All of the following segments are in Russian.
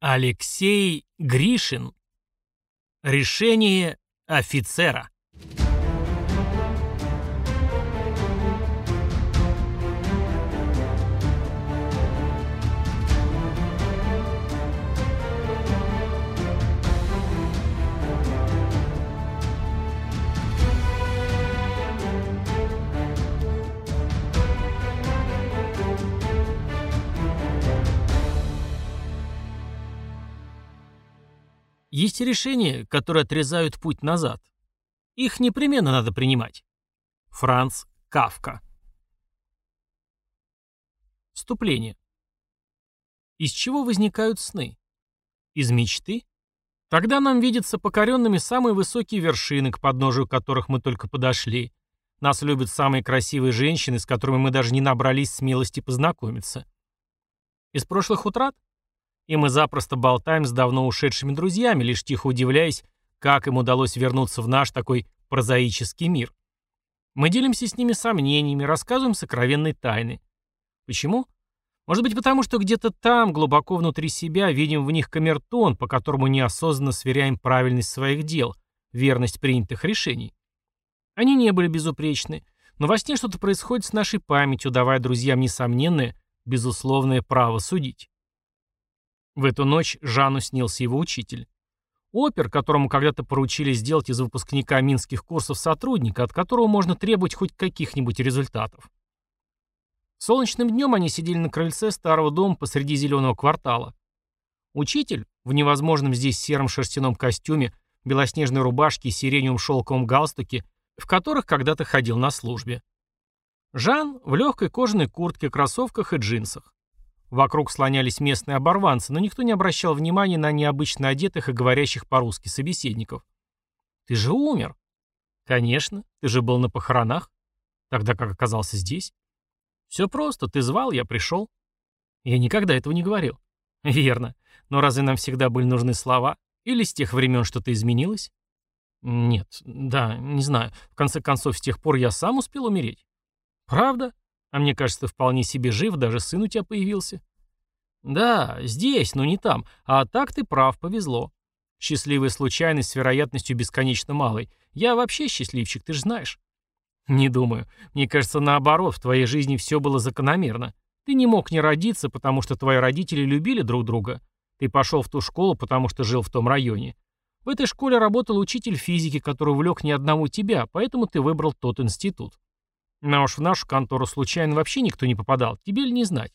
Алексей Гришин. Решение офицера. Есть решения, которые отрезают путь назад. Их непременно надо принимать. Франц Кавка. Вступление. Из чего возникают сны? Из мечты? Тогда нам видятся покоренными самые высокие вершины, к подножию которых мы только подошли. Нас любят самые красивые женщины, с которыми мы даже не набрались смелости познакомиться. Из прошлых утрат? И мы запросто болтаем с давно ушедшими друзьями, лишь тихо удивляясь, как им удалось вернуться в наш такой прозаический мир. Мы делимся с ними сомнениями, рассказываем сокровенные тайны. Почему? Может быть потому, что где-то там, глубоко внутри себя, видим в них камертон, по которому неосознанно сверяем правильность своих дел, верность принятых решений. Они не были безупречны, но во сне что-то происходит с нашей памятью, давая друзьям несомненное, безусловное право судить. В эту ночь Жанну снился его учитель. Опер, которому когда-то поручили сделать из выпускника минских курсов сотрудника, от которого можно требовать хоть каких-нибудь результатов. Солнечным днем они сидели на крыльце старого дома посреди зеленого квартала. Учитель, в невозможном здесь сером шерстяном костюме, белоснежной рубашке и сиреневом шелковом галстуке, в которых когда-то ходил на службе. Жан в легкой кожаной куртке, кроссовках и джинсах. Вокруг слонялись местные оборванцы, но никто не обращал внимания на необычно одетых и говорящих по-русски собеседников. «Ты же умер!» «Конечно, ты же был на похоронах. Тогда как оказался здесь?» «Все просто, ты звал, я пришел». «Я никогда этого не говорил». «Верно. Но разве нам всегда были нужны слова? Или с тех времен что-то изменилось?» «Нет, да, не знаю. В конце концов, с тех пор я сам успел умереть». «Правда? А мне кажется, ты вполне себе жив, даже сын у тебя появился. Да, здесь, но не там. А так ты прав, повезло. Счастливая случайность с вероятностью бесконечно малой. Я вообще счастливчик, ты же знаешь. Не думаю. Мне кажется, наоборот, в твоей жизни все было закономерно. Ты не мог не родиться, потому что твои родители любили друг друга. Ты пошел в ту школу, потому что жил в том районе. В этой школе работал учитель физики, который увлек ни одного тебя, поэтому ты выбрал тот институт. Но уж в нашу контору случайно вообще никто не попадал, тебе ли не знать?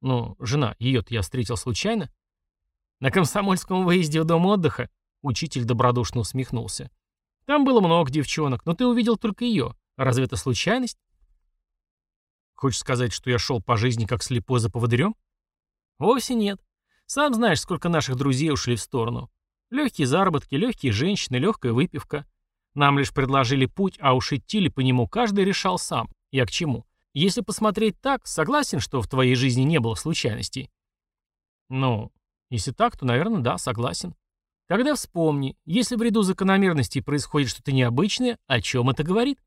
Ну, жена, ее-то я встретил случайно. На комсомольском выезде в дом отдыха учитель добродушно усмехнулся. Там было много девчонок, но ты увидел только ее. Разве это случайность? Хочешь сказать, что я шел по жизни как слепой за поводырем? Вовсе нет. Сам знаешь, сколько наших друзей ушли в сторону. Легкие заработки, легкие женщины, легкая выпивка. Нам лишь предложили путь, а уж идти ли по нему каждый решал сам. Я к чему? Если посмотреть так, согласен, что в твоей жизни не было случайностей? Ну, если так, то, наверное, да, согласен. Тогда вспомни, если в ряду закономерностей происходит что-то необычное, о чем это говорит?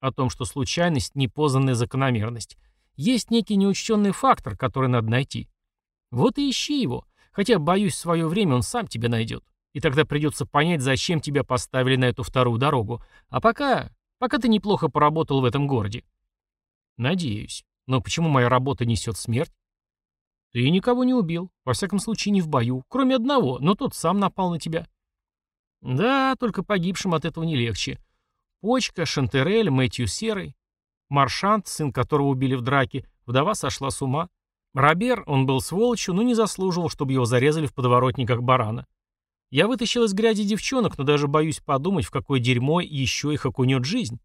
О том, что случайность – непознанная закономерность. Есть некий неучтенный фактор, который надо найти. Вот и ищи его, хотя, боюсь, в свое время он сам тебя найдет. И тогда придется понять, зачем тебя поставили на эту вторую дорогу. А пока... пока ты неплохо поработал в этом городе. Надеюсь. Но почему моя работа несет смерть? Ты никого не убил. Во всяком случае, не в бою. Кроме одного, но тот сам напал на тебя. Да, только погибшим от этого не легче. Почка, Шантерель, Мэтью Серый. Маршант, сын которого убили в драке, вдова сошла с ума. Робер, он был сволочью, но не заслуживал, чтобы его зарезали в подворотниках барана. Я вытащил из грязи девчонок, но даже боюсь подумать, в какое дерьмо еще их окунет жизнь.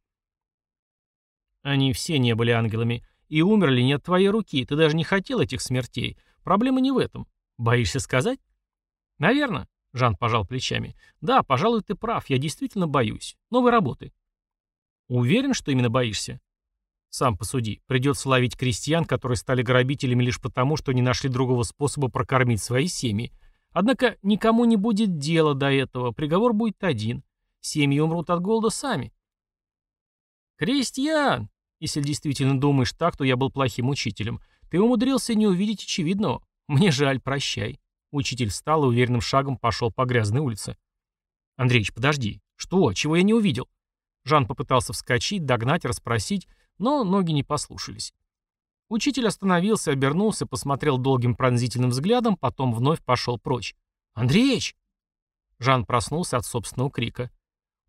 Они все не были ангелами. И умерли не от твоей руки. Ты даже не хотел этих смертей. Проблема не в этом. Боишься сказать? Наверное. Жан пожал плечами. Да, пожалуй, ты прав. Я действительно боюсь. Новой работы. Уверен, что именно боишься? Сам посуди. Придется ловить крестьян, которые стали грабителями лишь потому, что не нашли другого способа прокормить свои семьи. Однако никому не будет дела до этого, приговор будет один. Семьи умрут от голода сами. Крестьян! Если действительно думаешь так, то я был плохим учителем. Ты умудрился не увидеть очевидного. Мне жаль, прощай. Учитель встал и уверенным шагом пошел по грязной улице. Андреич, подожди. Что? Чего я не увидел? Жан попытался вскочить, догнать, расспросить, но ноги не послушались. Учитель остановился, обернулся, посмотрел долгим пронзительным взглядом, потом вновь пошел прочь. «Андреич!» Жан проснулся от собственного крика.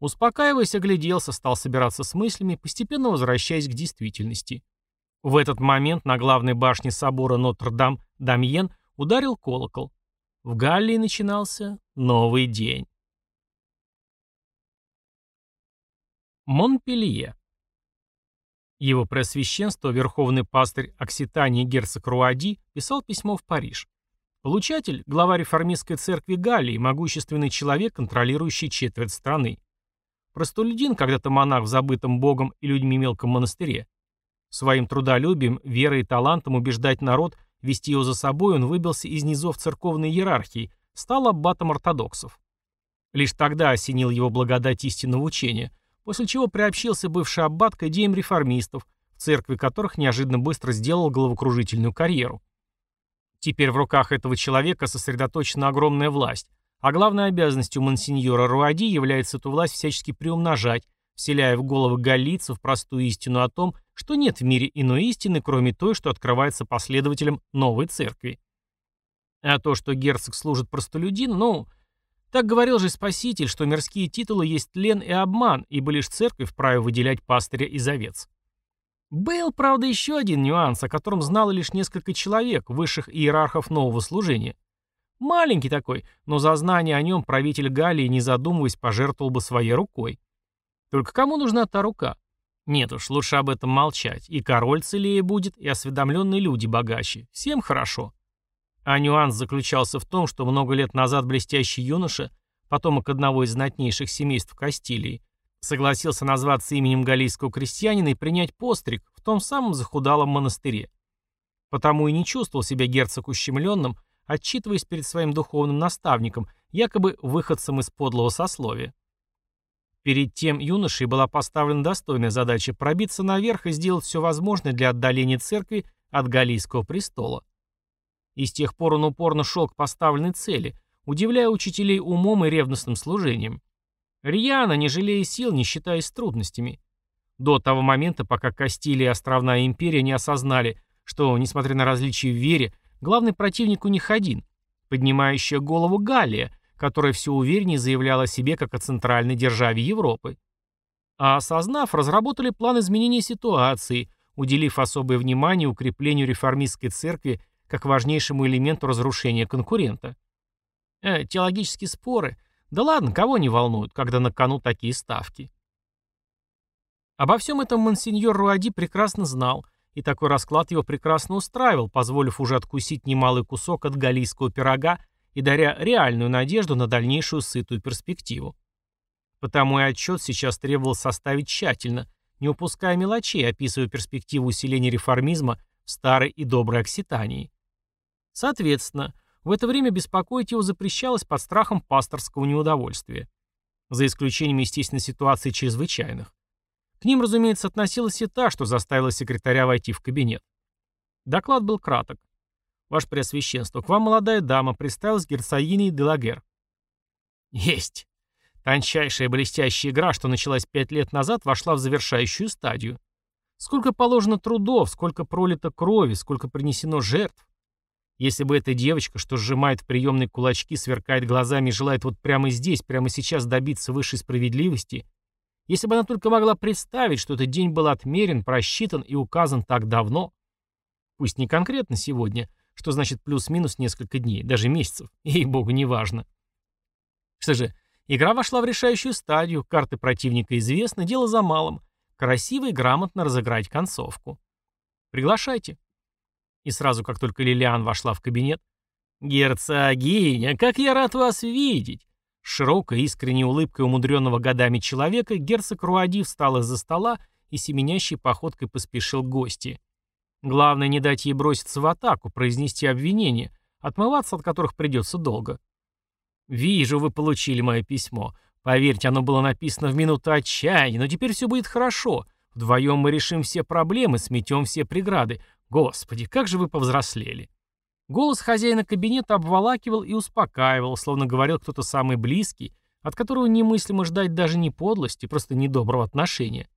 Успокаиваясь, огляделся, стал собираться с мыслями, постепенно возвращаясь к действительности. В этот момент на главной башне собора Нотр-Дам-Дамьен ударил колокол. В Галлии начинался новый день. Монпелье. Его Преосвященство, верховный пастырь Окситании герцог Руади, писал письмо в Париж. Получатель – глава реформистской церкви Галлии, могущественный человек, контролирующий четверть страны. Простолюдин, когда-то монах в забытом богом и людьми мелком монастыре. Своим трудолюбием, верой и талантом убеждать народ, вести его за собой, он выбился из низов церковной иерархии, стал аббатом ортодоксов. Лишь тогда осенил его благодать истинного учения, после чего приобщился бывший аббат к идеям реформистов, в церкви которых неожиданно быстро сделал головокружительную карьеру. Теперь в руках этого человека сосредоточена огромная власть, а главной обязанностью мансиньора Руади является эту власть всячески приумножать, вселяя в головы галлийцев простую истину о том, что нет в мире иной истины, кроме той, что открывается последователям новой церкви. А то, что герцог служит простолюдин, ну, так говорил же Спаситель, что мирские титулы есть тлен и обман, ибо лишь церковь вправе выделять пастыря из овец. Был, правда, еще один нюанс, о котором знало лишь несколько человек, высших иерархов нового служения. Маленький такой, но за знание о нем правитель Галлии, не задумываясь, пожертвовал бы своей рукой. Только кому нужна та рука? Нет уж, лучше об этом молчать. И король целее будет, и осведомленные люди богаче. Всем хорошо. А нюанс заключался в том, что много лет назад блестящий юноша, потомок одного из знатнейших семейств Кастилии, согласился назваться именем галлийского крестьянина и принять постриг в том самом захудалом монастыре. Потому и не чувствовал себя герцог ущемленным, отчитываясь перед своим духовным наставником, якобы выходцем из подлого сословия. Перед тем юношей была поставлена достойная задача пробиться наверх и сделать все возможное для отдаления церкви от Галлийского престола. И с тех пор он упорно шел к поставленной цели, удивляя учителей умом и ревностным служением. Рьяно, не жалея сил, не считаясь трудностями. До того момента, пока Кастилия и Островная империя не осознали, что, несмотря на различия в вере, главный противник у них один, поднимающая голову Галлия, которая все увереннее заявляла о себе как о центральной державе Европы. А осознав, разработали план изменения ситуации, уделив особое внимание укреплению реформистской церкви как важнейшему элементу разрушения конкурента. Э, теологические споры. Да ладно, кого не волнуют, когда на кону такие ставки. Обо всем этом монсеньор Руади прекрасно знал, и такой расклад его прекрасно устраивал, позволив уже откусить немалый кусок от галлийского пирога и даря реальную надежду на дальнейшую сытую перспективу. Потому и отчет сейчас требовалось составить тщательно, не упуская мелочей, описывая перспективу усиления реформизма в старой и доброй Окситании. Соответственно, в это время беспокоить его запрещалось под страхом пасторского неудовольствия. За исключением, естественно, ситуаций чрезвычайных. К ним, разумеется, относилась и та, что заставила секретаря войти в кабинет. Доклад был краток. «Ваше Преосвященство, к вам молодая дама представилась герцогиней Делагер». «Есть!» Тончайшая блестящая игра, что началась пять лет назад, вошла в завершающую стадию. Сколько положено трудов, сколько пролито крови, сколько принесено жертв. Если бы эта девочка, что сжимает в приемной кулачки, сверкает глазами и желает вот прямо здесь, прямо сейчас добиться высшей справедливости, если бы она только могла представить, что этот день был отмерен, просчитан и указан так давно, пусть не конкретно сегодня, что значит плюс-минус несколько дней, даже месяцев, ей-богу, неважно. Что же, игра вошла в решающую стадию, карты противника известны, дело за малым. Красиво и грамотно разыграть концовку. Приглашайте. И сразу, как только Лилиан вошла в кабинет, «Герцогиня, как я рад вас видеть!» С широкой искренней улыбкой умудренного годами человека герцог Руади встал из-за стола и семенящей походкой поспешил к гости. Главное не дать ей броситься в атаку, произнести обвинения, отмываться от которых придется долго. «Вижу, вы получили мое письмо. Поверьте, оно было написано в минуту отчаяния, но теперь все будет хорошо. Вдвоем мы решим все проблемы, сметем все преграды. Господи, как же вы повзрослели. Голос хозяина кабинета обволакивал и успокаивал, словно говорил кто-то самый близкий, от которого немыслимо ждать даже не подлости, просто недоброго отношения.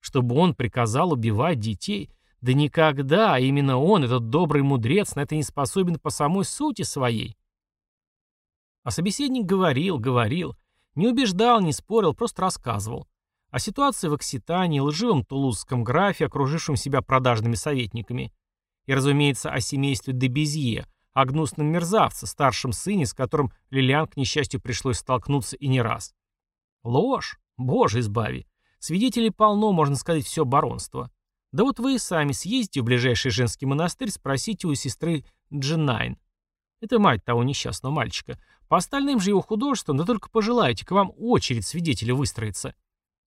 Чтобы он приказал убивать детей, да никогда, а именно он, этот добрый мудрец, на это не способен по самой сути своей. А собеседник говорил, говорил, не убеждал, не спорил, просто рассказывал. О ситуации в Окситании, лживом тулузском графе, окружившем себя продажными советниками. И, разумеется, о семействе Дебезье, о гнусном мерзавце, старшем сыне, с которым Лилиан, к несчастью, пришлось столкнуться и не раз. Ложь? Боже, избави. Свидетелей полно, можно сказать, все баронство. Да вот вы и сами съездите в ближайший женский монастырь, спросите у сестры Джинайн. Это мать того несчастного мальчика. По остальным же его художествам, да только пожелаете, к вам очередь свидетелей выстроится.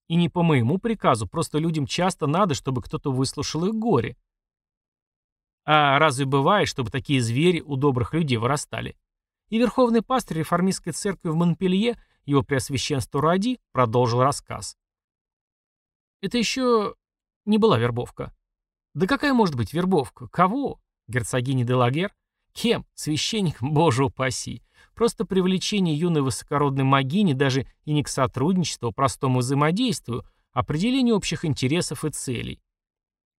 И не по моему приказу, просто людям часто надо, чтобы кто-то выслушал их горе. А разве бывает, чтобы такие звери у добрых людей вырастали? И верховный пастырь реформистской церкви в Монпелье, его преосвященство Ради, продолжил рассказ. Это еще не была вербовка. Да какая может быть вербовка? Кого? Герцогини де Лагер? Кем? Священник? Боже упаси. Просто привлечение юной высокородной магини даже и не к сотрудничеству, а простому взаимодействию, определению общих интересов и целей.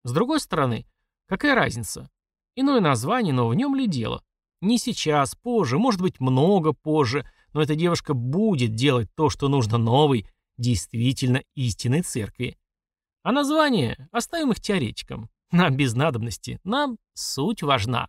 С другой стороны, какая разница? Иное название, но в нем ли дело? Не сейчас, позже, может быть много позже, но эта девушка будет делать то, что нужно новой, действительно истинной церкви. А название оставим их теоретикам. Нам без надобности, нам суть важна.